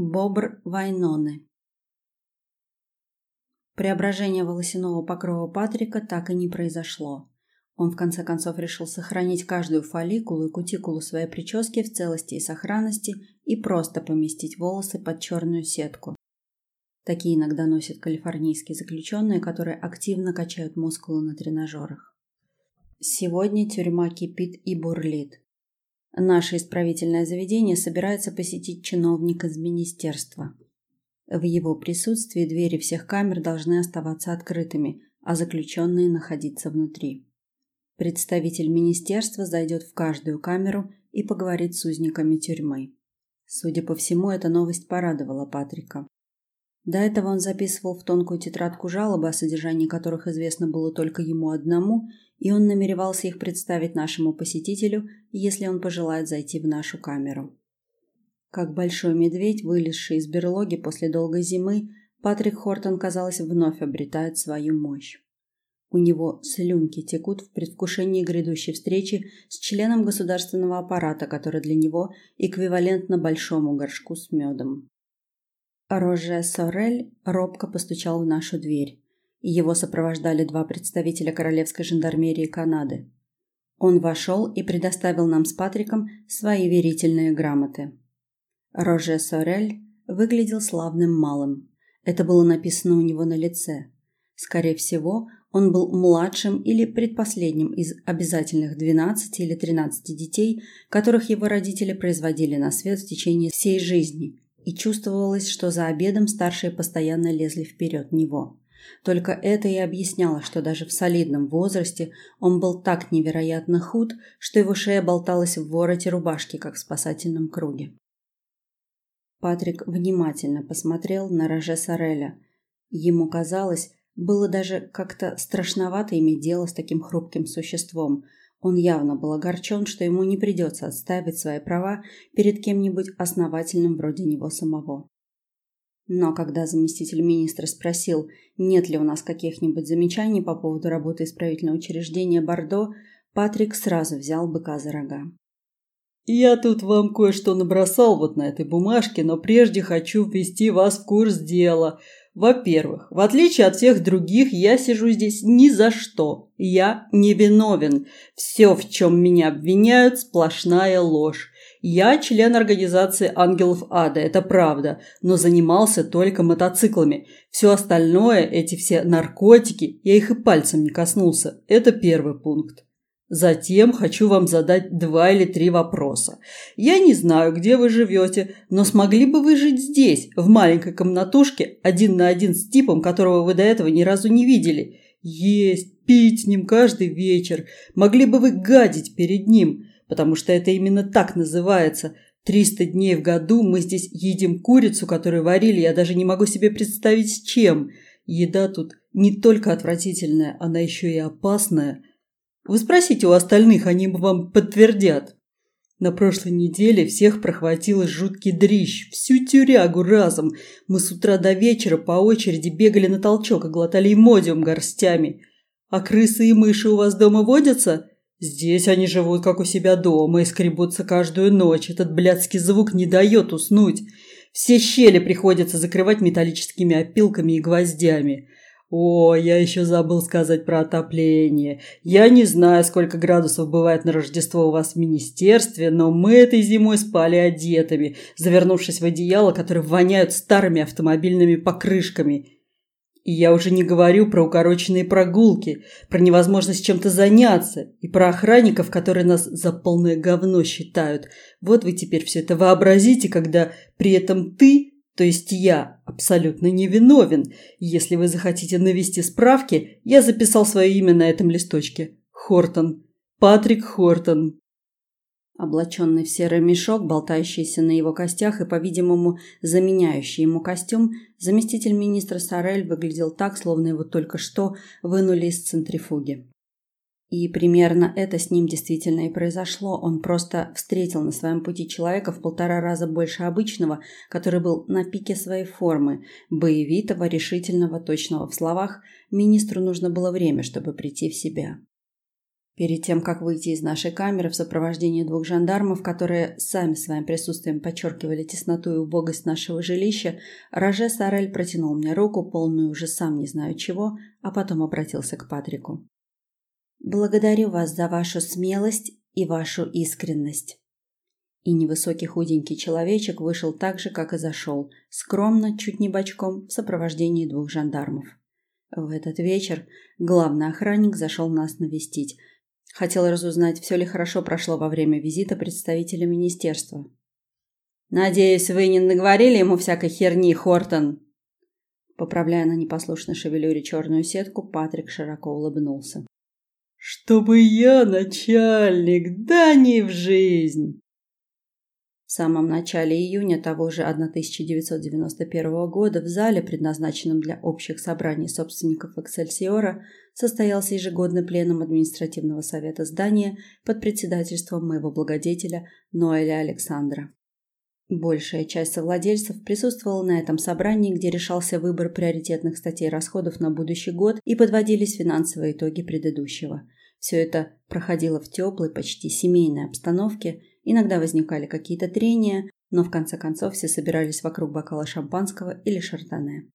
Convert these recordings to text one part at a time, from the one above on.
Бобр Вайноны Преображение волосяного покрова Патрика так и не произошло. Он в конце концов решил сохранить каждую фолликулу и кутикулу своей прически в целости и сохранности и просто поместить волосы под черную сетку. Такие иногда носят калифорнийские заключенные, которые активно качают мускулы на тренажерах. Сегодня тюрьма кипит и бурлит. Наше исправительное заведение собирается посетить чиновник из министерства. В его присутствии двери всех камер должны оставаться открытыми, а заключенные находиться внутри. Представитель министерства зайдет в каждую камеру и поговорит с узниками тюрьмы. Судя по всему, эта новость порадовала Патрика. До этого он записывал в тонкую тетрадку жалобы, о содержании которых известно было только ему одному, и он намеревался их представить нашему посетителю, если он пожелает зайти в нашу камеру. Как большой медведь, вылезший из берлоги после долгой зимы, Патрик Хортон, казалось, вновь обретает свою мощь. У него слюнки текут в предвкушении грядущей встречи с членом государственного аппарата, который для него эквивалентно большому горшку с медом. Роже Сорель робко постучал в нашу дверь и его сопровождали два представителя Королевской жандармерии Канады. Он вошел и предоставил нам с Патриком свои верительные грамоты. Роже Сорель выглядел славным малым. Это было написано у него на лице. Скорее всего, он был младшим или предпоследним из обязательных 12 или 13 детей, которых его родители производили на свет в течение всей жизни, и чувствовалось, что за обедом старшие постоянно лезли вперед него. Только это и объясняло, что даже в солидном возрасте он был так невероятно худ, что его шея болталась в вороте рубашки, как в спасательном круге. Патрик внимательно посмотрел на Роже Сореля. Ему казалось, было даже как-то страшновато иметь дело с таким хрупким существом. Он явно был огорчен, что ему не придется отстаивать свои права перед кем-нибудь основательным вроде него самого. Но когда заместитель министра спросил, нет ли у нас каких-нибудь замечаний по поводу работы исправительного учреждения Бордо, Патрик сразу взял быка за рога. «Я тут вам кое-что набросал вот на этой бумажке, но прежде хочу ввести вас в курс дела. Во-первых, в отличие от всех других, я сижу здесь ни за что. Я не виновен. Все, в чем меня обвиняют, сплошная ложь. Я член организации «Ангелов Ада», это правда, но занимался только мотоциклами. Все остальное, эти все наркотики, я их и пальцем не коснулся. Это первый пункт. Затем хочу вам задать два или три вопроса. Я не знаю, где вы живете, но смогли бы вы жить здесь, в маленькой комнатушке, один на один с типом, которого вы до этого ни разу не видели? Есть, пить с ним каждый вечер. Могли бы вы гадить перед ним? потому что это именно так называется. 300 дней в году мы здесь едим курицу, которую варили, я даже не могу себе представить с чем. Еда тут не только отвратительная, она еще и опасная. Вы спросите у остальных, они вам подтвердят. На прошлой неделе всех прохватил жуткий дрищ, всю тюрягу разом. Мы с утра до вечера по очереди бегали на толчок и глотали имодиум горстями. А крысы и мыши у вас дома водятся? Здесь они живут как у себя дома и скребутся каждую ночь. Этот блядский звук не дает уснуть. Все щели приходится закрывать металлическими опилками и гвоздями. О, я еще забыл сказать про отопление. Я не знаю, сколько градусов бывает на Рождество у вас в министерстве, но мы этой зимой спали одетыми, завернувшись в одеяло, которые воняют старыми автомобильными покрышками. И я уже не говорю про укороченные прогулки, про невозможность чем-то заняться и про охранников, которые нас за полное говно считают. Вот вы теперь все это вообразите, когда при этом ты, то есть я, абсолютно невиновен. Если вы захотите навести справки, я записал свое имя на этом листочке. Хортон. Патрик Хортон. Облаченный в серый мешок, болтающийся на его костях и, по-видимому, заменяющий ему костюм, заместитель министра Сорель выглядел так, словно его только что вынули из центрифуги. И примерно это с ним действительно и произошло. Он просто встретил на своем пути человека в полтора раза больше обычного, который был на пике своей формы, боевитого, решительного, точного в словах. Министру нужно было время, чтобы прийти в себя. Перед тем, как выйти из нашей камеры в сопровождении двух жандармов, которые сами своим присутствием подчеркивали тесноту и убогость нашего жилища, Роже Сарель протянул мне руку, полную уже сам не знаю чего, а потом обратился к Патрику. «Благодарю вас за вашу смелость и вашу искренность». И невысокий худенький человечек вышел так же, как и зашел, скромно, чуть не бочком, в сопровождении двух жандармов. В этот вечер главный охранник зашел нас навестить, Хотел разузнать, все ли хорошо прошло во время визита представителя министерства. «Надеюсь, вы не наговорили ему всякой херни, Хортон?» Поправляя на непослушной шевелюре черную сетку, Патрик широко улыбнулся. «Чтобы я начальник, да не в жизнь!» В самом начале июня того же 1991 года в зале, предназначенном для общих собраний собственников Эксельсиора, состоялся ежегодный пленум административного совета здания под председательством моего благодетеля Ноэля Александра. Большая часть совладельцев присутствовала на этом собрании, где решался выбор приоритетных статей расходов на будущий год и подводились финансовые итоги предыдущего. Все это проходило в теплой, почти семейной обстановке – Иногда возникали какие-то трения, но в конце концов все собирались вокруг бокала шампанского или шардоне.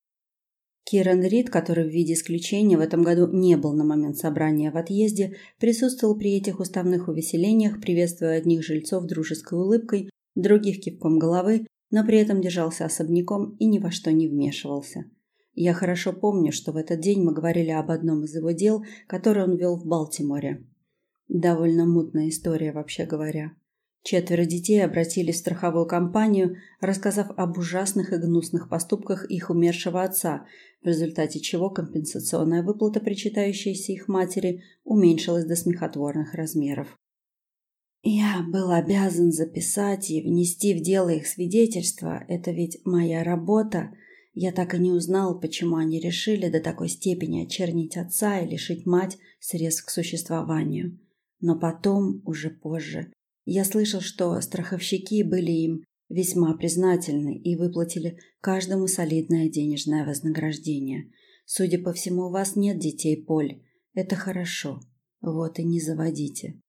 Киран Рид, который в виде исключения в этом году не был на момент собрания в отъезде, присутствовал при этих уставных увеселениях, приветствуя одних жильцов дружеской улыбкой, других кивком головы, но при этом держался особняком и ни во что не вмешивался. Я хорошо помню, что в этот день мы говорили об одном из его дел, которое он вел в Балтиморе. Довольно мутная история, вообще говоря. Четверо детей обратились в страховую компанию, рассказав об ужасных и гнусных поступках их умершего отца, в результате чего компенсационная выплата, причитающаяся их матери, уменьшилась до смехотворных размеров. Я был обязан записать и внести в дело их свидетельства. Это ведь моя работа. Я так и не узнал, почему они решили до такой степени очернить отца и лишить мать средств к существованию. Но потом, уже позже, я слышал, что страховщики были им весьма признательны и выплатили каждому солидное денежное вознаграждение. Судя по всему, у вас нет детей, Поль. Это хорошо. Вот и не заводите.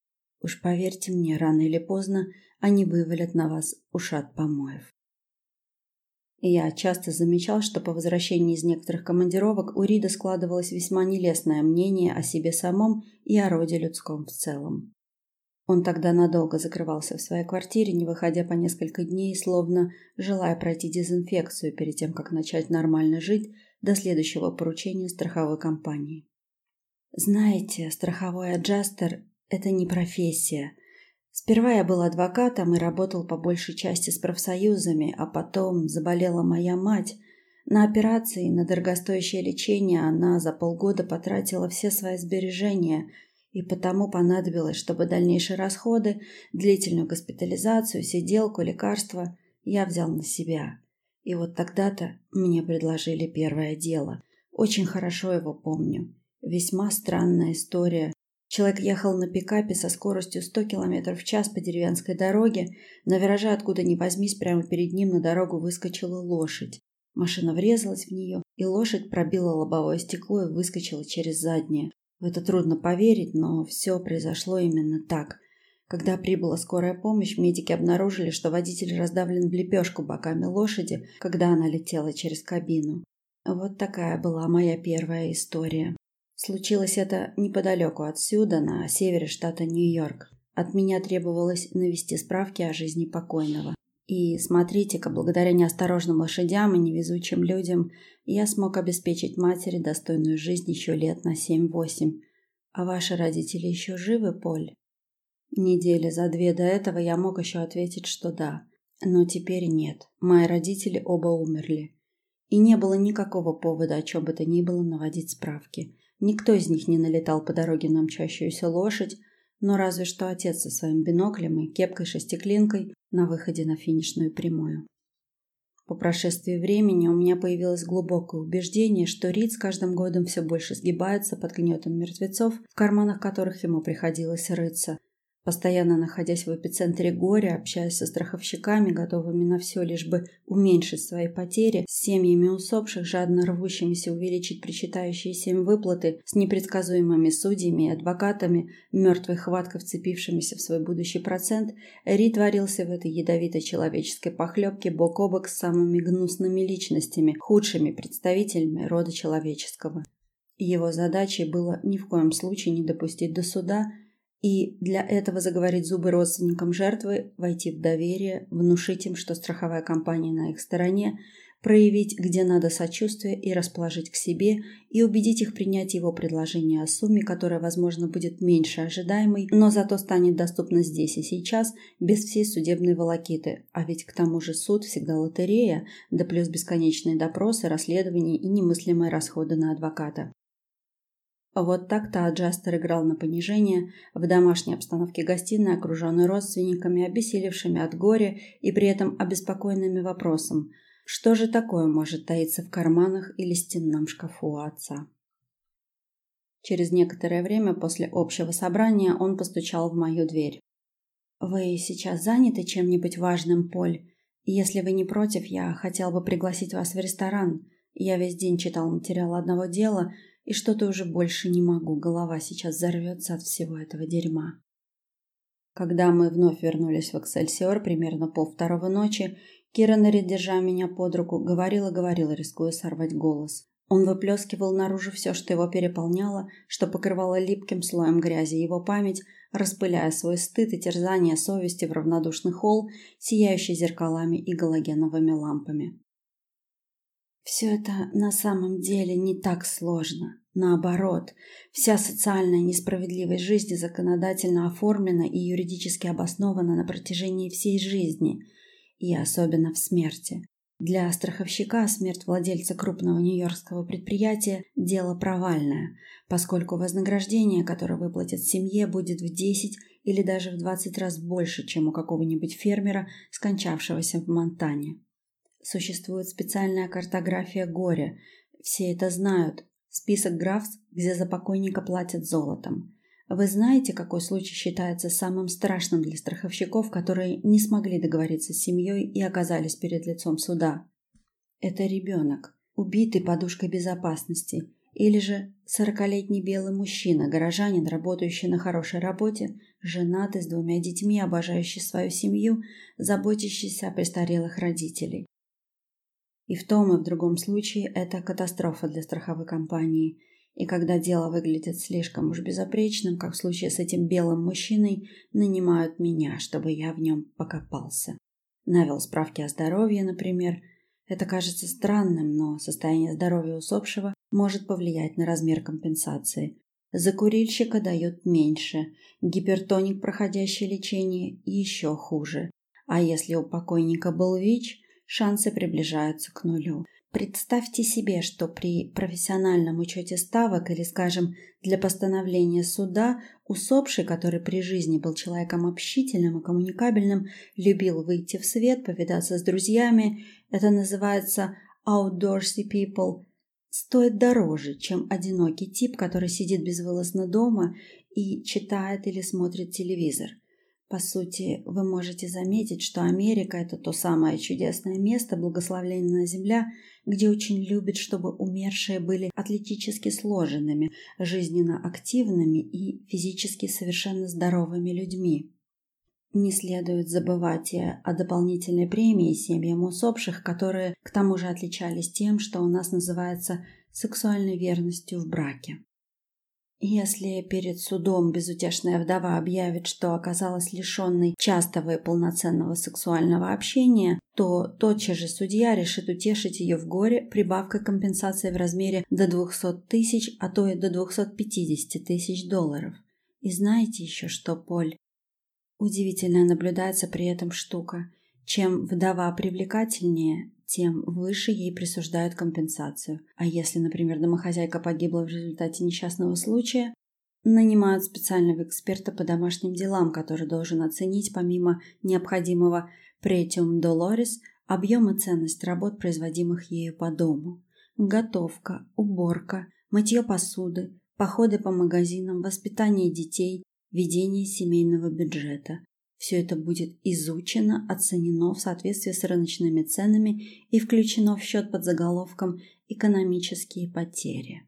Уж поверьте мне, рано или поздно они вывалят на вас ушат помоев. Я часто замечал, что по возвращении из некоторых командировок у Рида складывалось весьма нелестное мнение о себе самом и о роде людском в целом. Он тогда надолго закрывался в своей квартире, не выходя по несколько дней, словно желая пройти дезинфекцию перед тем, как начать нормально жить до следующего поручения страховой компании. Знаете, страховой аджастер – это не профессия. Сперва я был адвокатом и работал по большей части с профсоюзами, а потом заболела моя мать. На операции, на дорогостоящее лечение она за полгода потратила все свои сбережения – и потому понадобилось, чтобы дальнейшие расходы, длительную госпитализацию, сиделку, лекарства я взял на себя. И вот тогда-то мне предложили первое дело. Очень хорошо его помню. Весьма странная история. Человек ехал на пикапе со скоростью 100 км в час по деревенской дороге. На вираже откуда ни возьмись, прямо перед ним на дорогу выскочила лошадь. Машина врезалась в нее, и лошадь пробила лобовое стекло и выскочила через заднее. В это трудно поверить, но все произошло именно так. Когда прибыла скорая помощь, медики обнаружили, что водитель раздавлен в лепешку боками лошади, когда она летела через кабину. Вот такая была моя первая история. Случилось это неподалеку отсюда, на севере штата Нью-Йорк. От меня требовалось навести справки о жизни покойного. И смотрите-ка, благодаря неосторожным лошадям и невезучим людям, я смог обеспечить матери достойную жизнь еще лет на семь-восемь. А ваши родители еще живы, Поль? Недели за две до этого я мог еще ответить, что да. Но теперь нет. Мои родители оба умерли. И не было никакого повода о чем бы то ни было наводить справки. Никто из них не налетал по дороге на мчащуюся лошадь, но разве что отец со своим биноклем и кепкой-шестиклинкой на выходе на финишную прямую. По прошествии времени у меня появилось глубокое убеждение, что Рид с каждым годом все больше сгибается под гнетом мертвецов, в карманах которых ему приходилось рыться. Постоянно находясь в эпицентре горя, общаясь со страховщиками, готовыми на все, лишь бы уменьшить свои потери, с семьями усопших, жадно рвущимися увеличить причитающиеся им выплаты, с непредсказуемыми судьями и адвокатами, мертвой хваткой вцепившимися в свой будущий процент, Ри творился в этой ядовитой человеческой похлебке бок о бок с самыми гнусными личностями, худшими представителями рода человеческого. Его задачей было ни в коем случае не допустить до суда – и для этого заговорить зубы родственникам жертвы, войти в доверие, внушить им, что страховая компания на их стороне, проявить где надо сочувствие и расположить к себе, и убедить их принять его предложение о сумме, которая, возможно, будет меньше ожидаемой, но зато станет доступна здесь и сейчас, без всей судебной волокиты. А ведь к тому же суд всегда лотерея, да плюс бесконечные допросы, расследования и немыслимые расходы на адвоката. Вот так-то Аджастер играл на понижение в домашней обстановке гостиной, окруженной родственниками, обессилевшими от горя и при этом обеспокоенными вопросом, что же такое может таиться в карманах или стенном шкафу у отца. Через некоторое время после общего собрания он постучал в мою дверь. «Вы сейчас заняты чем-нибудь важным, Поль? Если вы не против, я хотел бы пригласить вас в ресторан. Я весь день читал материал одного дела – и что-то уже больше не могу, голова сейчас взорвется от всего этого дерьма. Когда мы вновь вернулись в Эксельсиор примерно полвторого ночи, Киранери, держа меня под руку, говорила-говорила, рискуя сорвать голос. Он выплескивал наружу все, что его переполняло, что покрывало липким слоем грязи его память, распыляя свой стыд и терзание совести в равнодушный холл, сияющий зеркалами и галогеновыми лампами. Все это на самом деле не так сложно. Наоборот, вся социальная несправедливость жизни законодательно оформлена и юридически обоснована на протяжении всей жизни, и особенно в смерти. Для страховщика смерть владельца крупного нью-йоркского предприятия – дело провальное, поскольку вознаграждение, которое выплатят семье, будет в 10 или даже в 20 раз больше, чем у какого-нибудь фермера, скончавшегося в Монтане. Существует специальная картография горя. Все это знают. Список графств, где за покойника платят золотом. Вы знаете, какой случай считается самым страшным для страховщиков, которые не смогли договориться с семьей и оказались перед лицом суда? Это ребенок, убитый подушкой безопасности, или же сорокалетний белый мужчина, горожанин, работающий на хорошей работе, женатый с двумя детьми, обожающий свою семью, заботящийся о престарелых родителей. И в том и в другом случае это катастрофа для страховой компании. И когда дело выглядит слишком уж безопречным, как в случае с этим белым мужчиной, нанимают меня, чтобы я в нем покопался. Навел справки о здоровье, например. Это кажется странным, но состояние здоровья усопшего может повлиять на размер компенсации. За курильщика дают меньше, гипертоник, проходящий лечение, еще хуже. А если у покойника был ВИЧ – шансы приближаются к нулю. Представьте себе, что при профессиональном учете ставок или, скажем, для постановления суда усопший, который при жизни был человеком общительным и коммуникабельным, любил выйти в свет, повидаться с друзьями, это называется outdoorsy people, стоит дороже, чем одинокий тип, который сидит безвылазно дома и читает или смотрит телевизор – по сути, вы можете заметить, что Америка – это то самое чудесное место, благословленная земля, где очень любят, чтобы умершие были атлетически сложенными, жизненно активными и физически совершенно здоровыми людьми. Не следует забывать и о дополнительной премии семьям усопших, которые к тому же отличались тем, что у нас называется сексуальной верностью в браке. Если перед судом безутешная вдова объявит, что оказалась лишенной частого и полноценного сексуального общения, то тотчас же судья решит утешить ее в горе прибавкой компенсации в размере до 200 тысяч, а то и до 250 тысяч долларов. И знаете еще что, Поль? Удивительно наблюдается при этом штука. Чем вдова привлекательнее, тем выше ей присуждают компенсацию. А если, например, домохозяйка погибла в результате несчастного случая, нанимают специального эксперта по домашним делам, который должен оценить помимо необходимого претиум долорис объем и ценность работ, производимых ею по дому. Готовка, уборка, мытье посуды, походы по магазинам, воспитание детей, ведение семейного бюджета. Все это будет изучено, оценено в соответствии с рыночными ценами и включено в счет под заголовком «Экономические потери».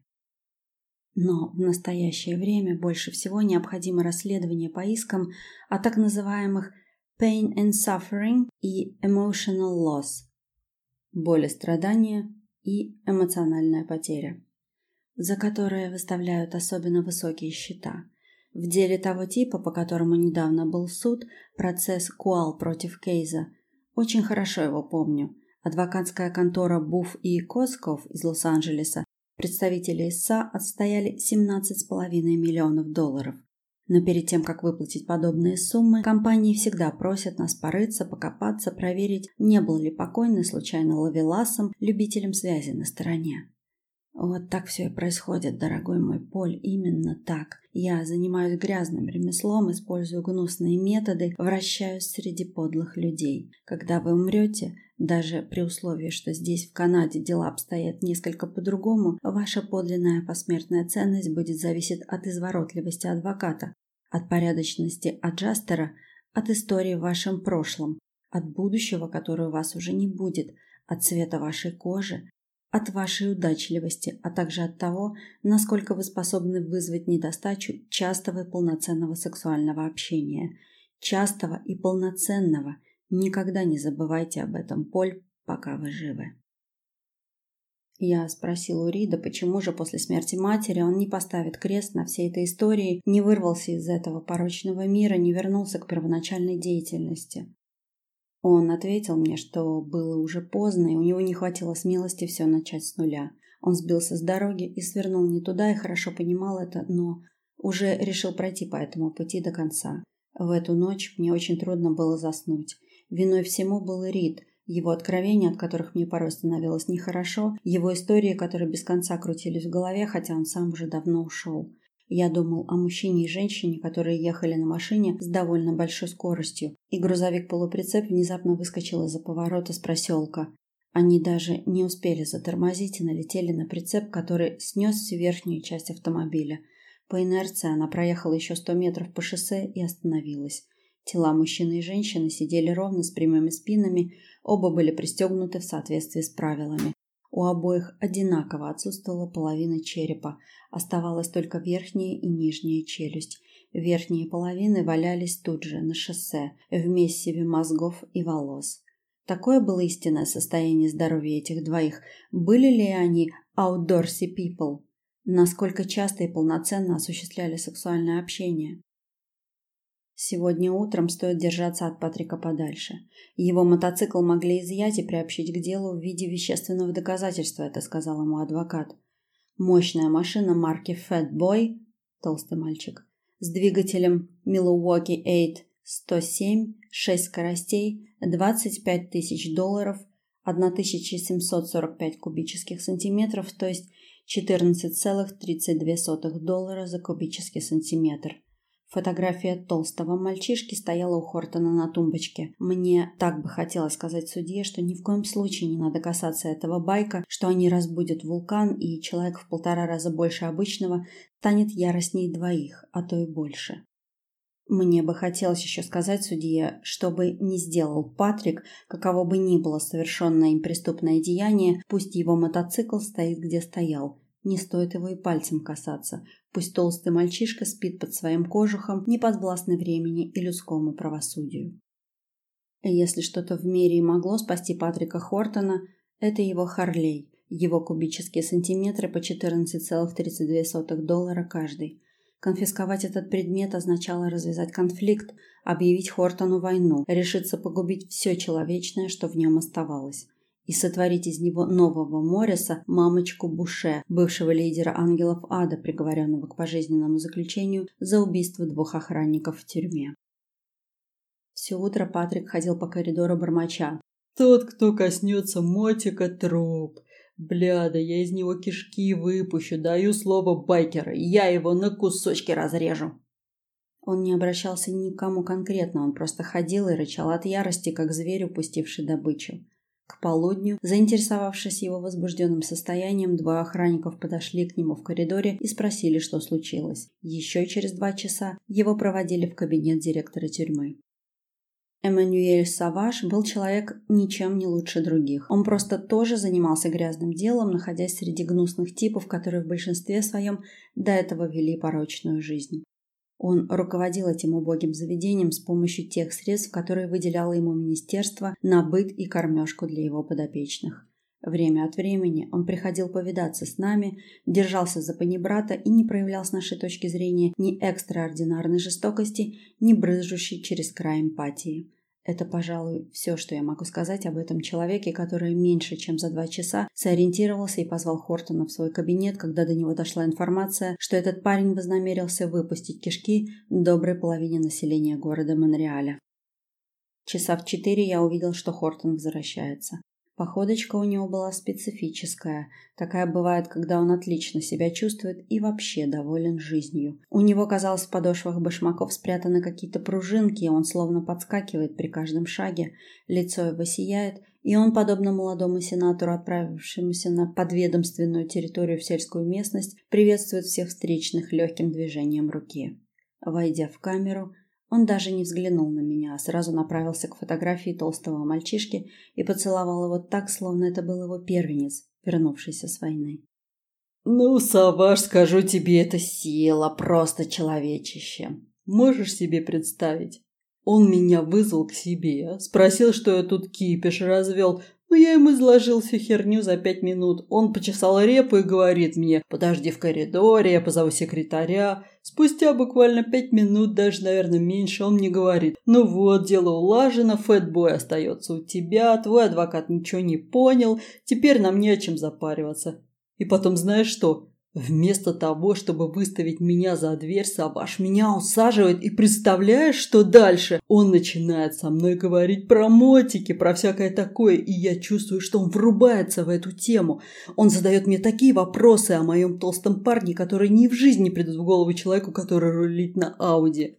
Но в настоящее время больше всего необходимо расследование по искам о так называемых pain and suffering и emotional loss – боль и страдания и эмоциональная потеря, за которые выставляют особенно высокие счета. В деле того типа, по которому недавно был суд, процесс Куал против Кейза, очень хорошо его помню. Адвокатская контора Буф и Косков из Лос-Анджелеса Представители ИСА отстояли 17,5 миллионов долларов. Но перед тем, как выплатить подобные суммы, компании всегда просят нас порыться, покопаться, проверить, не был ли покойный случайно ловеласом, любителем связи на стороне. Вот так все и происходит, дорогой мой Поль, именно так. Я занимаюсь грязным ремеслом, использую гнусные методы, вращаюсь среди подлых людей. Когда вы умрете, даже при условии, что здесь, в Канаде, дела обстоят несколько по-другому, ваша подлинная посмертная ценность будет зависеть от изворотливости адвоката, от порядочности аджастера, от истории в вашем прошлом, от будущего, которое у вас уже не будет, от цвета вашей кожи, от вашей удачливости, а также от того, насколько вы способны вызвать недостачу частого и полноценного сексуального общения. Частого и полноценного. Никогда не забывайте об этом, Поль, пока вы живы. Я спросил у Рида, почему же после смерти матери он не поставит крест на всей этой истории, не вырвался из этого порочного мира, не вернулся к первоначальной деятельности. Он ответил мне, что было уже поздно, и у него не хватило смелости все начать с нуля. Он сбился с дороги и свернул не туда, и хорошо понимал это, но уже решил пройти по этому пути до конца. В эту ночь мне очень трудно было заснуть. Виной всему был Рид, его откровения, от которых мне порой становилось нехорошо, его истории, которые без конца крутились в голове, хотя он сам уже давно ушел. Я думал о мужчине и женщине, которые ехали на машине с довольно большой скоростью, и грузовик-полуприцеп внезапно выскочил из-за поворота с проселка. Они даже не успели затормозить и налетели на прицеп, который снес всю верхнюю часть автомобиля. По инерции она проехала еще сто метров по шоссе и остановилась. Тела мужчины и женщины сидели ровно с прямыми спинами, оба были пристегнуты в соответствии с правилами. У обоих одинаково отсутствовала половина черепа, оставалась только верхняя и нижняя челюсть. Верхние половины валялись тут же, на шоссе, в месиве мозгов и волос. Такое было истинное состояние здоровья этих двоих. Были ли они outdoorsy people? Насколько часто и полноценно осуществляли сексуальное общение? Сегодня утром стоит держаться от Патрика подальше. Его мотоцикл могли изъять и приобщить к делу в виде вещественного доказательства, это сказал ему адвокат. Мощная машина марки Fat Boy, толстый мальчик, с двигателем Milwaukee 8 107, 6 скоростей, 25 тысяч долларов, 1745 кубических сантиметров, то есть 14,32 доллара за кубический сантиметр – Фотография толстого мальчишки стояла у Хортона на тумбочке. Мне так бы хотелось сказать судье, что ни в коем случае не надо касаться этого байка, что они разбудят вулкан, и человек в полтора раза больше обычного станет яростней двоих, а то и больше. Мне бы хотелось еще сказать судье, чтобы не сделал Патрик, каково бы ни было совершенное им преступное деяние, пусть его мотоцикл стоит где стоял, не стоит его и пальцем касаться. Пусть толстый мальчишка спит под своим кожухом, не подвластный времени и людскому правосудию. Если что-то в мире и могло спасти Патрика Хортона, это его Харлей, его кубические сантиметры по 14,32 доллара каждый. Конфисковать этот предмет означало развязать конфликт, объявить Хортону войну, решиться погубить все человечное, что в нем оставалось и сотворить из него нового Морриса, мамочку Буше, бывшего лидера ангелов ада, приговоренного к пожизненному заключению за убийство двух охранников в тюрьме. Все утро Патрик ходил по коридору бормоча. «Тот, кто коснется мотика, труп. Бля, да я из него кишки выпущу, даю слово байкера, я его на кусочки разрежу». Он не обращался ни к кому конкретно, он просто ходил и рычал от ярости, как зверь, упустивший добычу. К полудню, заинтересовавшись его возбужденным состоянием, два охранников подошли к нему в коридоре и спросили, что случилось. Еще через два часа его проводили в кабинет директора тюрьмы. Эммануэль Саваш был человек ничем не лучше других. Он просто тоже занимался грязным делом, находясь среди гнусных типов, которые в большинстве своем до этого вели порочную жизнь. Он руководил этим убогим заведением с помощью тех средств, которые выделяло ему министерство на быт и кормежку для его подопечных. Время от времени он приходил повидаться с нами, держался за панибрата и не проявлял с нашей точки зрения ни экстраординарной жестокости, ни брызжущей через край эмпатии. Это, пожалуй, все, что я могу сказать об этом человеке, который меньше чем за два часа сориентировался и позвал Хортона в свой кабинет, когда до него дошла информация, что этот парень вознамерился выпустить кишки доброй половине населения города Монреаля. Часа в четыре я увидел, что Хортон возвращается. Походочка у него была специфическая. Такая бывает, когда он отлично себя чувствует и вообще доволен жизнью. У него, казалось, в подошвах башмаков спрятаны какие-то пружинки, и он словно подскакивает при каждом шаге. Лицо его сияет, и он, подобно молодому сенатору, отправившемуся на подведомственную территорию в сельскую местность, приветствует всех встречных легким движением руки. Войдя в камеру, он даже не взглянул на меня, а сразу направился к фотографии толстого мальчишки и поцеловал его так, словно это был его первенец, вернувшийся с войны. «Ну, Саваш, скажу тебе, это сила, просто человечище. Можешь себе представить? Он меня вызвал к себе, спросил, что я тут кипиш развел, но я ему изложил всю херню за пять минут. Он почесал репу и говорит мне, подожди в коридоре, я позову секретаря. Спустя буквально пять минут, даже, наверное, меньше, он мне говорит, ну вот, дело улажено, фэтбой остается у тебя, твой адвокат ничего не понял, теперь нам не о чем запариваться. И потом знаешь что? Вместо того, чтобы выставить меня за дверь, Саваш меня усаживает и представляешь, что дальше? Он начинает со мной говорить про мотики, про всякое такое, и я чувствую, что он врубается в эту тему. Он задает мне такие вопросы о моем толстом парне, которые ни в жизни придут в голову человеку, который рулит на Ауди.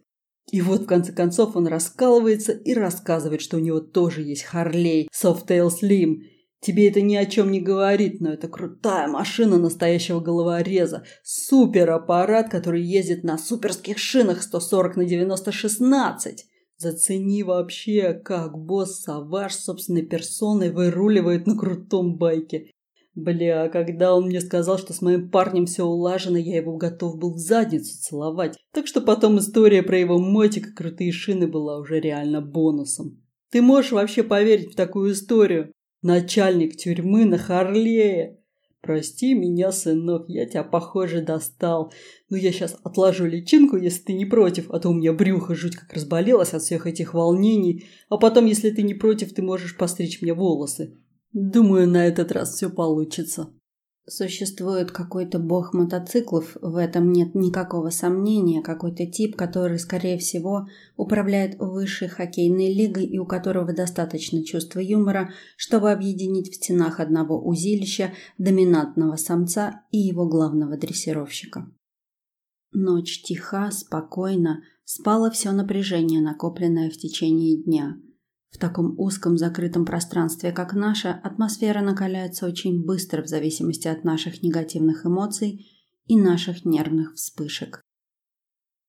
И вот в конце концов он раскалывается и рассказывает, что у него тоже есть Харлей Softail Slim – Тебе это ни о чем не говорит, но это крутая машина настоящего головореза. Супераппарат, который ездит на суперских шинах 140 на 90-16. Зацени вообще, как босс Саваш собственной персоной выруливает на крутом байке. Бля, когда он мне сказал, что с моим парнем все улажено, я его готов был в задницу целовать. Так что потом история про его мотик и крутые шины была уже реально бонусом. Ты можешь вообще поверить в такую историю? Начальник тюрьмы на Харлее. Прости меня, сынок, я тебя, похоже, достал. Но я сейчас отложу личинку, если ты не против, а то у меня брюхо жуть как разболелось от всех этих волнений. А потом, если ты не против, ты можешь постричь мне волосы. Думаю, на этот раз все получится. Существует какой-то бог мотоциклов, в этом нет никакого сомнения, какой-то тип, который, скорее всего, управляет высшей хоккейной лигой и у которого достаточно чувства юмора, чтобы объединить в стенах одного узилища доминантного самца и его главного дрессировщика. Ночь тиха, спокойна, спало все напряжение, накопленное в течение дня – в таком узком закрытом пространстве, как наше, атмосфера накаляется очень быстро в зависимости от наших негативных эмоций и наших нервных вспышек.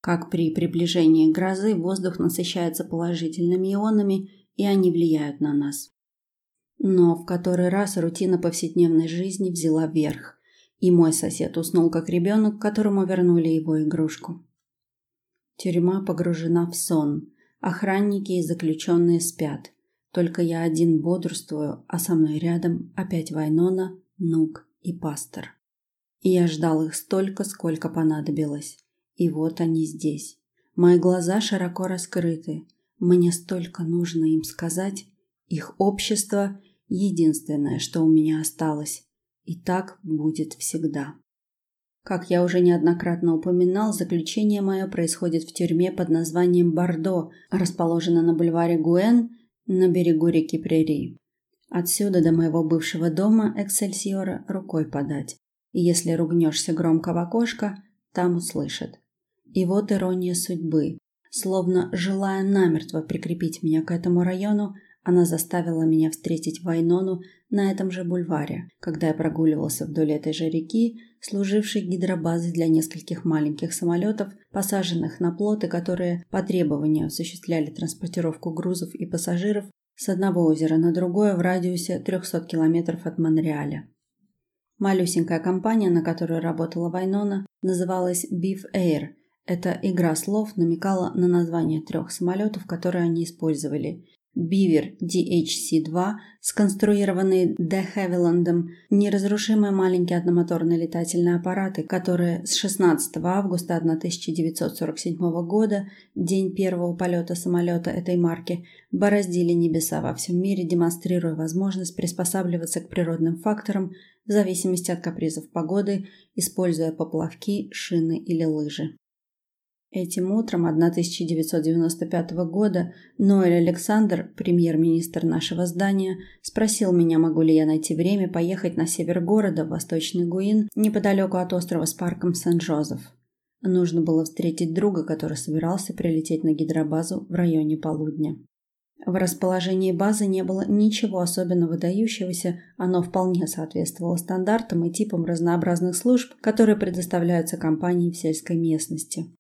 Как при приближении грозы воздух насыщается положительными ионами, и они влияют на нас. Но в который раз рутина повседневной жизни взяла верх, и мой сосед уснул как ребенок, которому вернули его игрушку. Тюрьма погружена в сон – Охранники и заключенные спят. Только я один бодрствую, а со мной рядом опять Вайнона, Нук и Пастор. И я ждал их столько, сколько понадобилось. И вот они здесь. Мои глаза широко раскрыты. Мне столько нужно им сказать. Их общество – единственное, что у меня осталось. И так будет всегда. Как я уже неоднократно упоминал, заключение мое происходит в тюрьме под названием Бордо, расположенной на бульваре Гуэн на берегу реки Прерии. Отсюда до моего бывшего дома Эксельсиора рукой подать. И если ругнешься громко в окошко, там услышат. И вот ирония судьбы. Словно желая намертво прикрепить меня к этому району, Она заставила меня встретить Вайнону на этом же бульваре, когда я прогуливался вдоль этой же реки, служившей гидробазой для нескольких маленьких самолетов, посаженных на плоты, которые по требованию осуществляли транспортировку грузов и пассажиров с одного озера на другое в радиусе 300 километров от Монреаля. Малюсенькая компания, на которой работала Вайнона, называлась Beef Air. Эта игра слов намекала на название трех самолетов, которые они использовали. Бивер DHC-2, сконструированные Де Хевиландом, неразрушимые маленькие одномоторные летательные аппараты, которые с 16 августа 1947 года, день первого полета самолета этой марки, бороздили небеса во всем мире, демонстрируя возможность приспосабливаться к природным факторам в зависимости от капризов погоды, используя поплавки, шины или лыжи. Этим утром 1995 года Ноэль Александр, премьер-министр нашего здания, спросил меня, могу ли я найти время поехать на север города, в Восточный Гуин, неподалеку от острова с парком Сент-Жозеф. Нужно было встретить друга, который собирался прилететь на гидробазу в районе полудня. В расположении базы не было ничего особенно выдающегося, оно вполне соответствовало стандартам и типам разнообразных служб, которые предоставляются компании в сельской местности.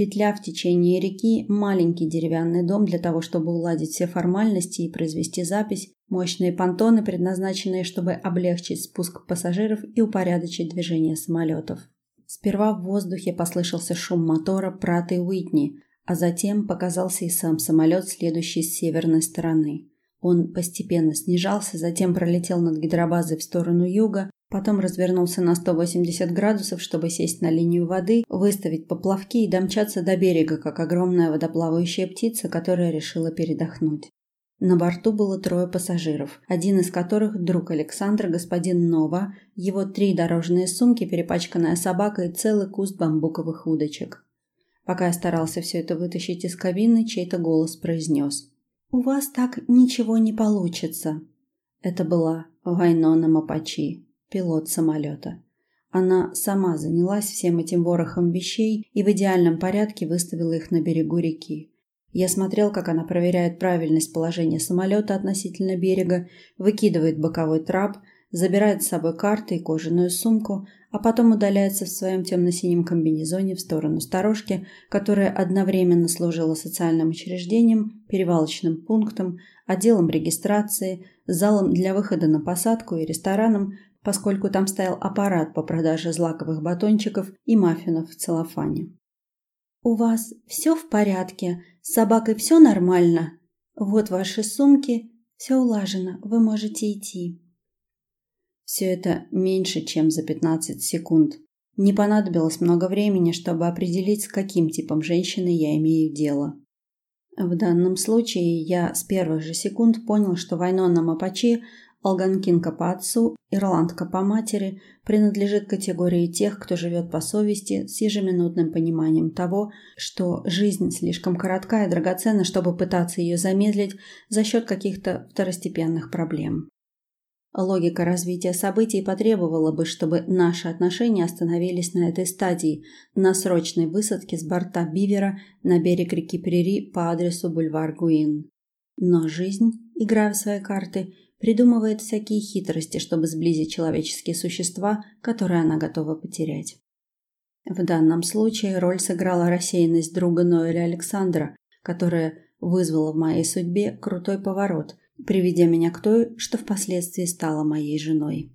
Петля в течение реки, маленький деревянный дом для того, чтобы уладить все формальности и произвести запись, мощные понтоны, предназначенные, чтобы облегчить спуск пассажиров и упорядочить движение самолетов. Сперва в воздухе послышался шум мотора Прат и Уитни, а затем показался и сам самолет, следующий с северной стороны. Он постепенно снижался, затем пролетел над гидробазой в сторону юга, Потом развернулся на 180 градусов, чтобы сесть на линию воды, выставить поплавки и домчаться до берега, как огромная водоплавающая птица, которая решила передохнуть. На борту было трое пассажиров, один из которых – друг Александра, господин Нова, его три дорожные сумки, перепачканная собака и целый куст бамбуковых удочек. Пока я старался все это вытащить из кабины, чей-то голос произнес. «У вас так ничего не получится». Это была Вайнона Мапачи пилот самолета. Она сама занялась всем этим ворохом вещей и в идеальном порядке выставила их на берегу реки. Я смотрел, как она проверяет правильность положения самолета относительно берега, выкидывает боковой трап, забирает с собой карты и кожаную сумку, а потом удаляется в своем темно-синем комбинезоне в сторону сторожки, которая одновременно служила социальным учреждением, перевалочным пунктом, отделом регистрации, залом для выхода на посадку и рестораном, поскольку там стоял аппарат по продаже злаковых батончиков и маффинов в целлофане. «У вас все в порядке? С собакой все нормально? Вот ваши сумки, все улажено, вы можете идти». Все это меньше, чем за 15 секунд. Не понадобилось много времени, чтобы определить, с каким типом женщины я имею дело. В данном случае я с первых же секунд понял, что Вайнона Мапачи Алганкинка по отцу, ирландка по матери, принадлежит категории тех, кто живет по совести с ежеминутным пониманием того, что жизнь слишком коротка и драгоценна, чтобы пытаться ее замедлить за счет каких-то второстепенных проблем. Логика развития событий потребовала бы, чтобы наши отношения остановились на этой стадии, на срочной высадке с борта Бивера на берег реки Прери по адресу бульвар Гуин. Но жизнь, играя в свои карты, придумывает всякие хитрости, чтобы сблизить человеческие существа, которые она готова потерять. В данном случае роль сыграла рассеянность друга Ноэля Александра, которая вызвала в моей судьбе крутой поворот, приведя меня к той, что впоследствии стала моей женой.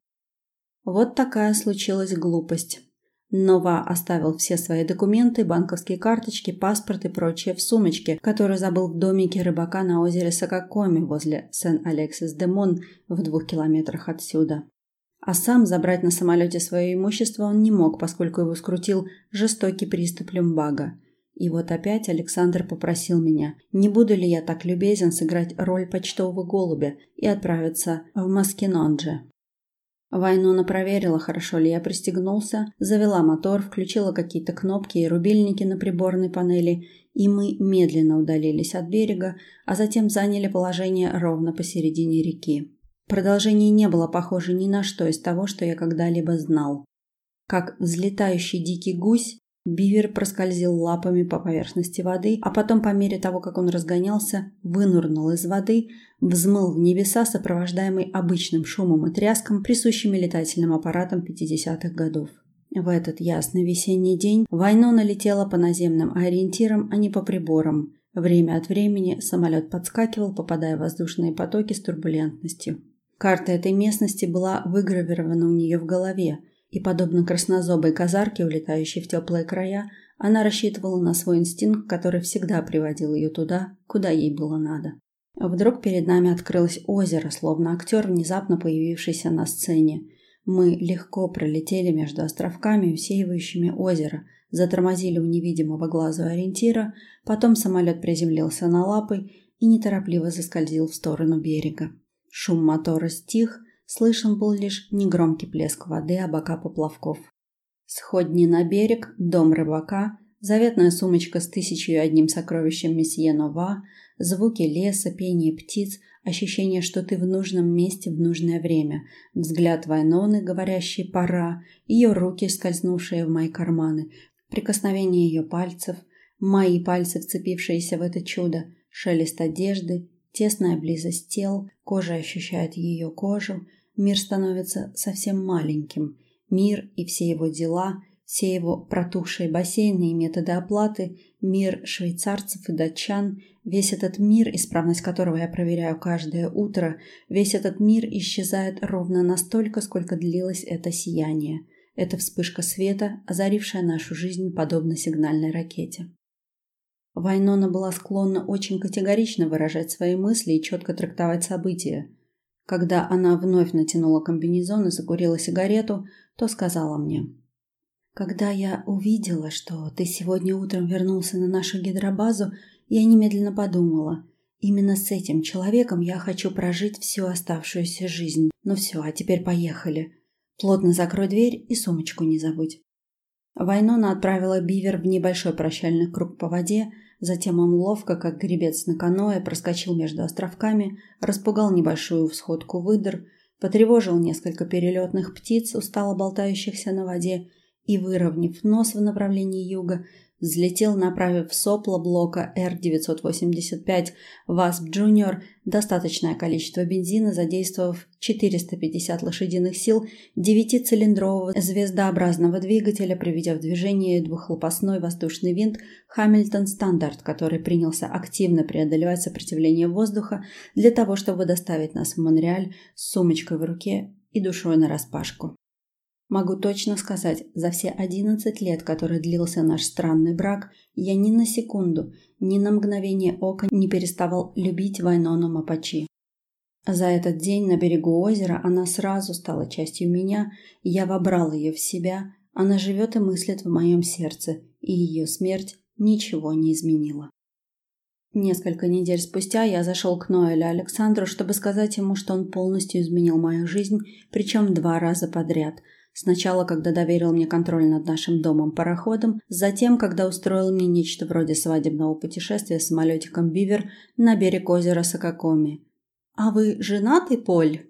Вот такая случилась глупость. Нова оставил все свои документы, банковские карточки, паспорт и прочее в сумочке, которую забыл в домике рыбака на озере Сакакоми возле Сен-Алексис-де-Мон в двух километрах отсюда. А сам забрать на самолете свое имущество он не мог, поскольку его скрутил жестокий приступ люмбаго. И вот опять Александр попросил меня, не буду ли я так любезен сыграть роль почтового голубя и отправиться в Маскинонже. Вайнона проверила, хорошо ли я пристегнулся, завела мотор, включила какие-то кнопки и рубильники на приборной панели, и мы медленно удалились от берега, а затем заняли положение ровно посередине реки. Продолжение не было похоже ни на что из того, что я когда-либо знал. Как взлетающий дикий гусь, Бивер проскользил лапами по поверхности воды, а потом, по мере того, как он разгонялся, вынурнул из воды, взмыл в небеса, сопровождаемый обычным шумом и тряском, присущими летательным аппаратам 50-х годов. В этот ясный весенний день Вайнона летела по наземным ориентирам, а не по приборам. Время от времени самолет подскакивал, попадая в воздушные потоки с турбулентностью. Карта этой местности была выгравирована у нее в голове – и, подобно краснозобой казарке, улетающей в теплые края, она рассчитывала на свой инстинкт, который всегда приводил ее туда, куда ей было надо. Вдруг перед нами открылось озеро, словно актер, внезапно появившийся на сцене. Мы легко пролетели между островками, усеивающими озеро, затормозили у невидимого глазу ориентира, потом самолет приземлился на лапы и неторопливо заскользил в сторону берега. Шум мотора стих, слышен был лишь негромкий плеск воды о бока поплавков. Сходни на берег, дом рыбака, заветная сумочка с тысячью одним сокровищем месье Нова, звуки леса, пение птиц, ощущение, что ты в нужном месте в нужное время, взгляд Вайноны, говорящий «пора», ее руки, скользнувшие в мои карманы, прикосновение ее пальцев, мои пальцы, вцепившиеся в это чудо, шелест одежды, тесная близость тел, кожа ощущает ее кожу, мир становится совсем маленьким. Мир и все его дела, все его протухшие бассейны и методы оплаты, мир швейцарцев и датчан, весь этот мир, исправность которого я проверяю каждое утро, весь этот мир исчезает ровно настолько, сколько длилось это сияние. Это вспышка света, озарившая нашу жизнь подобно сигнальной ракете. Вайнона была склонна очень категорично выражать свои мысли и четко трактовать события. Когда она вновь натянула комбинезон и закурила сигарету, то сказала мне. «Когда я увидела, что ты сегодня утром вернулся на нашу гидробазу, я немедленно подумала, именно с этим человеком я хочу прожить всю оставшуюся жизнь. Ну все, а теперь поехали. Плотно закрой дверь и сумочку не забудь». Вайнона отправила Бивер в небольшой прощальный круг по воде, Затем он ловко, как гребец на каноэ, проскочил между островками, распугал небольшую всходку выдр, потревожил несколько перелетных птиц, устало болтающихся на воде, и, выровняв нос в направлении юга, взлетел, направив сопло блока R985 WASP Junior достаточное количество бензина, задействовав 450 лошадиных сил девятицилиндрового звездообразного двигателя, приведя в движение двухлопастной воздушный винт Hamilton Standard, который принялся активно преодолевать сопротивление воздуха для того, чтобы доставить нас в Монреаль с сумочкой в руке и душой нараспашку. Могу точно сказать, за все 11 лет, которые длился наш странный брак, я ни на секунду, ни на мгновение ока не переставал любить Вайнону Мапачи. За этот день на берегу озера она сразу стала частью меня, я вобрал ее в себя, она живет и мыслит в моем сердце, и ее смерть ничего не изменила. Несколько недель спустя я зашел к Ноэлю Александру, чтобы сказать ему, что он полностью изменил мою жизнь, причем два раза подряд – Сначала, когда доверил мне контроль над нашим домом-пароходом, затем, когда устроил мне нечто вроде свадебного путешествия самолетиком «Бивер» на берег озера Сакакоми. «А вы женаты, Поль?»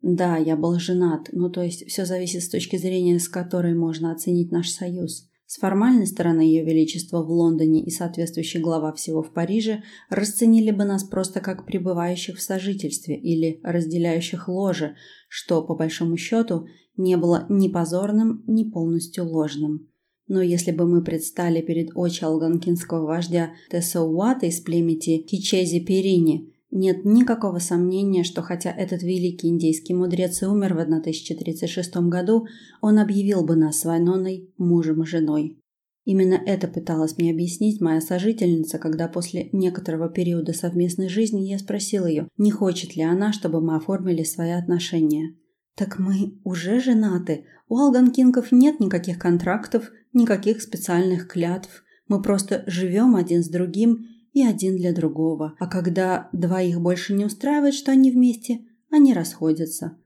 «Да, я был женат, ну то есть все зависит с точки зрения, с которой можно оценить наш союз». С формальной стороны Ее Величества в Лондоне и соответствующий глава всего в Париже расценили бы нас просто как пребывающих в сожительстве или разделяющих ложе, что, по большому счету, не было ни позорным, ни полностью ложным. Но если бы мы предстали перед очи алганкинского вождя Тесауата из племени Кичези Перини, нет никакого сомнения, что хотя этот великий индейский мудрец и умер в 1036 году, он объявил бы нас с Вайноной мужем и женой. Именно это пыталась мне объяснить моя сожительница, когда после некоторого периода совместной жизни я спросил ее, не хочет ли она, чтобы мы оформили свои отношения. «Так мы уже женаты. У алганкингов нет никаких контрактов, никаких специальных клятв. Мы просто живем один с другим и один для другого. А когда двоих больше не устраивает, что они вместе, они расходятся».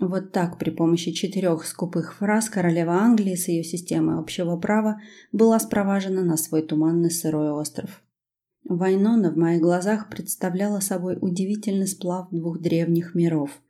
Вот так при помощи четырех скупых фраз королева Англии с ее системой общего права была спроважена на свой туманный сырой остров. Вайнона в моих глазах представляла собой удивительный сплав двух древних миров –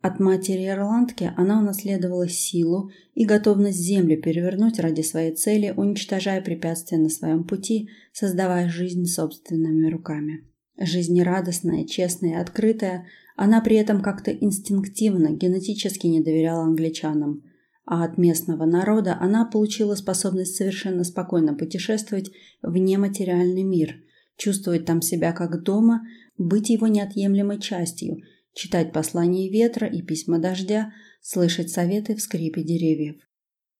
От матери-ирландки она унаследовала силу и готовность землю перевернуть ради своей цели, уничтожая препятствия на своем пути, создавая жизнь собственными руками. Жизнерадостная, честная и открытая, она при этом как-то инстинктивно, генетически не доверяла англичанам, а от местного народа она получила способность совершенно спокойно путешествовать в нематериальный мир, чувствовать там себя как дома, быть его неотъемлемой частью, читать послания ветра и письма дождя, слышать советы в скрипе деревьев.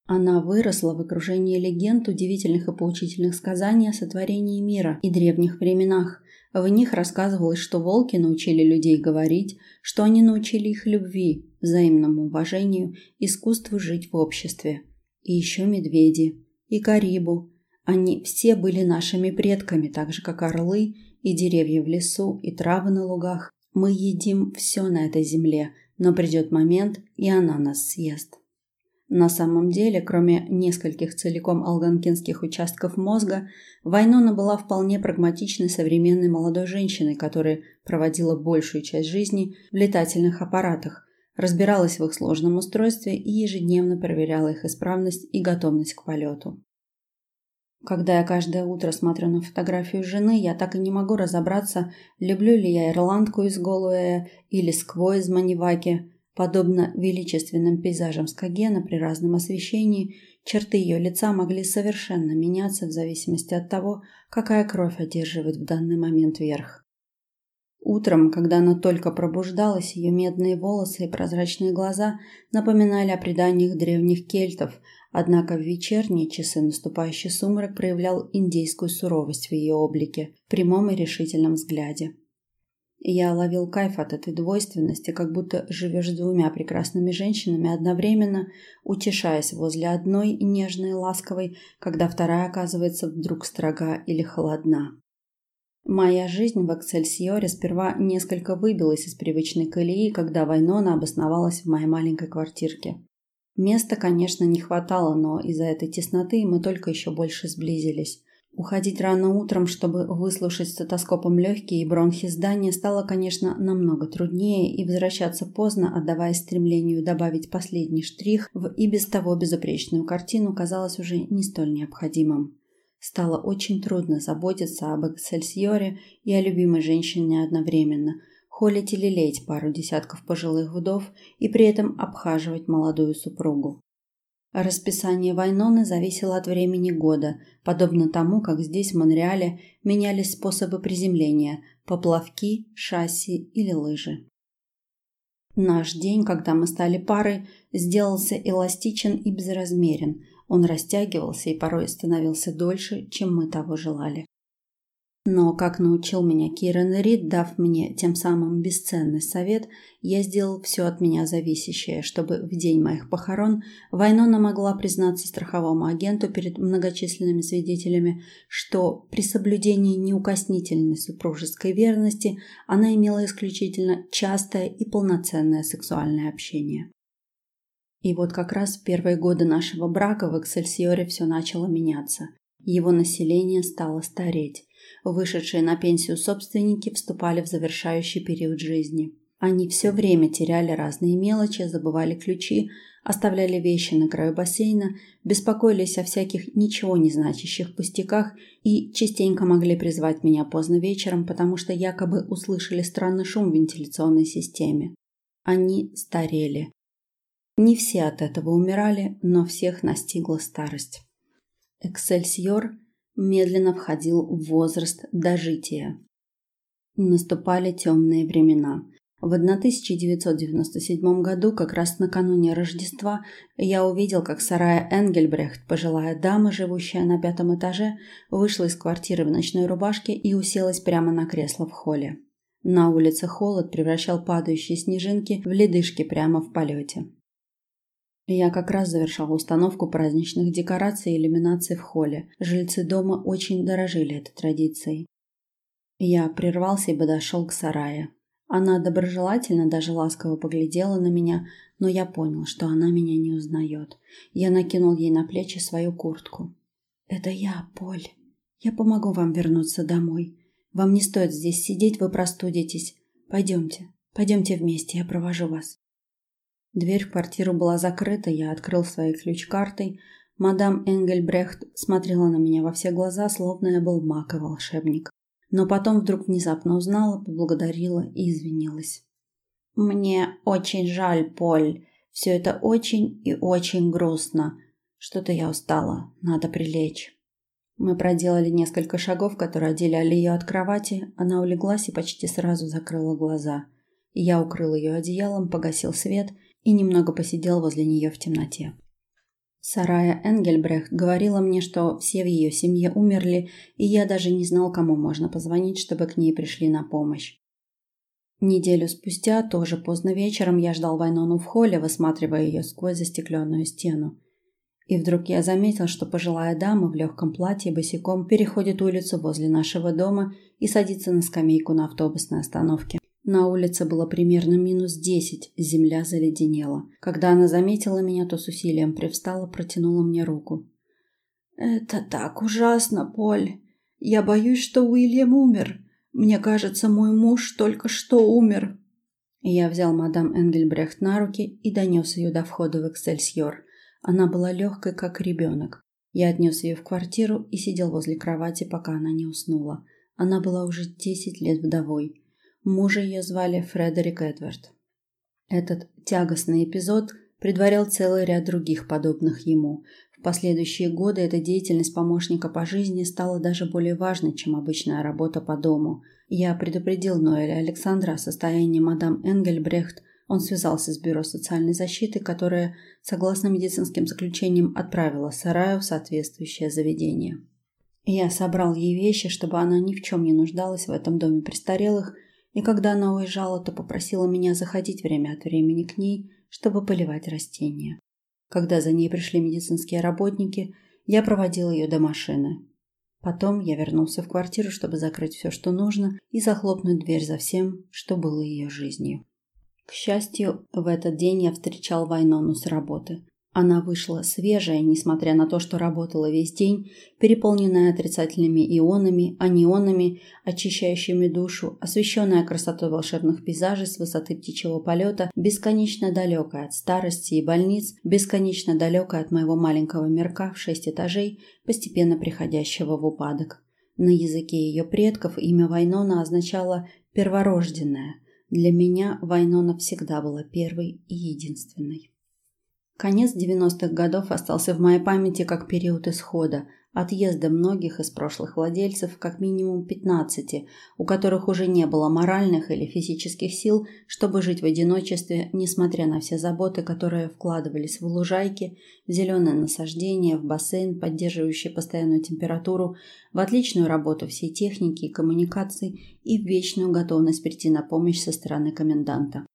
Она выросла в окружении легенд, удивительных и поучительных сказаний о сотворении мира и древних временах. В них рассказывалось, что волки научили людей говорить, что они научили их любви, взаимному уважению, искусству жить в обществе. И еще медведи, и карибу. Они все были нашими предками, так же, как орлы, и деревья в лесу, и травы на лугах. Мы едим все на этой земле, но придет момент, и она нас съест. На самом деле, кроме нескольких целиком алганкинских участков мозга, Вайнона была вполне прагматичной современной молодой женщиной, которая проводила большую часть жизни в летательных аппаратах, разбиралась в их сложном устройстве и ежедневно проверяла их исправность и готовность к полету. Когда я каждое утро смотрю на фотографию жены, я так и не могу разобраться, люблю ли я ирландку из Голуэя или скво из Маниваки. Подобно величественным пейзажам Скагена при разном освещении, черты ее лица могли совершенно меняться в зависимости от того, какая кровь одерживает в данный момент верх. Утром, когда она только пробуждалась, ее медные волосы и прозрачные глаза напоминали о преданиях древних кельтов, однако в вечерние часы наступающий сумрак проявлял индейскую суровость в ее облике, прямом и решительном взгляде. Я ловил кайф от этой двойственности, как будто живешь с двумя прекрасными женщинами одновременно, утешаясь возле одной нежной и ласковой, когда вторая оказывается вдруг строга или холодна. Моя жизнь в Эксельсиоре сперва несколько выбилась из привычной колеи, когда Вайнона обосновалась в моей маленькой квартирке. Места, конечно, не хватало, но из-за этой тесноты мы только еще больше сблизились. Уходить рано утром, чтобы выслушать стетоскопом легкие и бронхи здания, стало, конечно, намного труднее, и возвращаться поздно, отдавая стремлению добавить последний штрих в и без того безупречную картину, казалось уже не столь необходимым. Стало очень трудно заботиться об Эксельсиоре и о любимой женщине одновременно, холить или лелеять пару десятков пожилых вдов и при этом обхаживать молодую супругу. Расписание Вайноны зависело от времени года, подобно тому, как здесь, в Монреале, менялись способы приземления – поплавки, шасси или лыжи. Наш день, когда мы стали парой, сделался эластичен и безразмерен, он растягивался и порой становился дольше, чем мы того желали. Но, как научил меня Кирен Рид, дав мне тем самым бесценный совет, я сделал все от меня зависящее, чтобы в день моих похорон Вайнона могла признаться страховому агенту перед многочисленными свидетелями, что при соблюдении неукоснительной супружеской верности она имела исключительно частое и полноценное сексуальное общение. И вот как раз в первые годы нашего брака в Эксельсиоре все начало меняться. Его население стало стареть. Вышедшие на пенсию собственники вступали в завершающий период жизни. Они все время теряли разные мелочи, забывали ключи, оставляли вещи на краю бассейна, беспокоились о всяких ничего не значащих пустяках и частенько могли призвать меня поздно вечером, потому что якобы услышали странный шум в вентиляционной системе. Они старели. Не все от этого умирали, но всех настигла старость. Эксельсиор медленно входил в возраст дожития. Наступали темные времена. В 1997 году, как раз накануне Рождества, я увидел, как Сарая Энгельбрехт, пожилая дама, живущая на пятом этаже, вышла из квартиры в ночной рубашке и уселась прямо на кресло в холле. На улице холод превращал падающие снежинки в ледышки прямо в полете. Я как раз завершал установку праздничных декораций и иллюминаций в холле. Жильцы дома очень дорожили этой традицией. Я прервался и подошел к сарае. Она доброжелательно, даже ласково поглядела на меня, но я понял, что она меня не узнает. Я накинул ей на плечи свою куртку. «Это я, Поль. Я помогу вам вернуться домой. Вам не стоит здесь сидеть, вы простудитесь. Пойдемте, пойдемте вместе, я провожу вас». Дверь в квартиру была закрыта, я открыл своей ключ-картой. Мадам Энгельбрехт смотрела на меня во все глаза, словно я был маг и волшебник. Но потом вдруг внезапно узнала, поблагодарила и извинилась. «Мне очень жаль, Поль. Все это очень и очень грустно. Что-то я устала. Надо прилечь». Мы проделали несколько шагов, которые отделяли ее от кровати. Она улеглась и почти сразу закрыла глаза. Я укрыл ее одеялом, погасил свет и немного посидел возле нее в темноте. Сарая Энгельбрехт говорила мне, что все в ее семье умерли, и я даже не знал, кому можно позвонить, чтобы к ней пришли на помощь. Неделю спустя, тоже поздно вечером, я ждал Вайнону в холле, высматривая ее сквозь застекленную стену. И вдруг я заметил, что пожилая дама в легком платье босиком переходит улицу возле нашего дома и садится на скамейку на автобусной остановке. На улице было примерно минус десять, земля заледенела. Когда она заметила меня, то с усилием привстала, протянула мне руку. «Это так ужасно, Поль. Я боюсь, что Уильям умер. Мне кажется, мой муж только что умер». Я взял мадам Энгельбрехт на руки и донес ее до входа в Эксельсьор. Она была легкой, как ребенок. Я отнес ее в квартиру и сидел возле кровати, пока она не уснула. Она была уже десять лет вдовой. Мужа ее звали Фредерик Эдвард. Этот тягостный эпизод предварял целый ряд других подобных ему. В последующие годы эта деятельность помощника по жизни стала даже более важной, чем обычная работа по дому. Я предупредил Ноэля Александра о состоянии мадам Энгельбрехт. Он связался с Бюро социальной защиты, которое, согласно медицинским заключениям, отправило Сараю в соответствующее заведение. Я собрал ей вещи, чтобы она ни в чем не нуждалась в этом доме престарелых, и когда она уезжала, то попросила меня заходить время от времени к ней, чтобы поливать растения. Когда за ней пришли медицинские работники, я проводил ее до машины. Потом я вернулся в квартиру, чтобы закрыть все, что нужно, и захлопнуть дверь за всем, что было ее жизнью. К счастью, в этот день я встречал Вайнону с работы. Она вышла свежая, несмотря на то, что работала весь день, переполненная отрицательными ионами, анионами, очищающими душу, освещенная красотой волшебных пейзажей с высоты птичьего полета, бесконечно далекая от старости и больниц, бесконечно далекая от моего маленького мирка в шесть этажей, постепенно приходящего в упадок. На языке ее предков имя Вайнона означало «перворожденная». Для меня Вайнона всегда была первой и единственной. Конец 90-х годов остался в моей памяти как период исхода, отъезда многих из прошлых владельцев, как минимум 15, у которых уже не было моральных или физических сил, чтобы жить в одиночестве, несмотря на все заботы, которые вкладывались в лужайки, в зеленое насаждение, в бассейн, поддерживающий постоянную температуру, в отличную работу всей техники и коммуникаций и в вечную готовность прийти на помощь со стороны коменданта.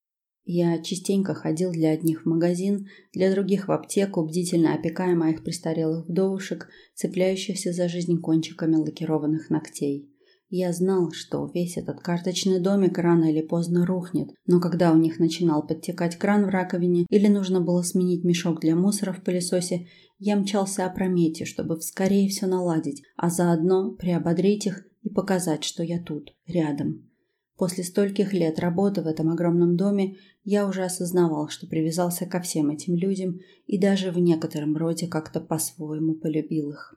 Я частенько ходил для одних в магазин, для других в аптеку, бдительно опекая моих престарелых вдовушек, цепляющихся за жизнь кончиками лакированных ногтей. Я знал, что весь этот карточный домик рано или поздно рухнет, но когда у них начинал подтекать кран в раковине или нужно было сменить мешок для мусора в пылесосе, я мчался опрометью, чтобы скорее все наладить, а заодно приободрить их и показать, что я тут, рядом. После стольких лет работы в этом огромном доме я уже осознавал, что привязался ко всем этим людям и даже в некотором роде как-то по-своему полюбил их.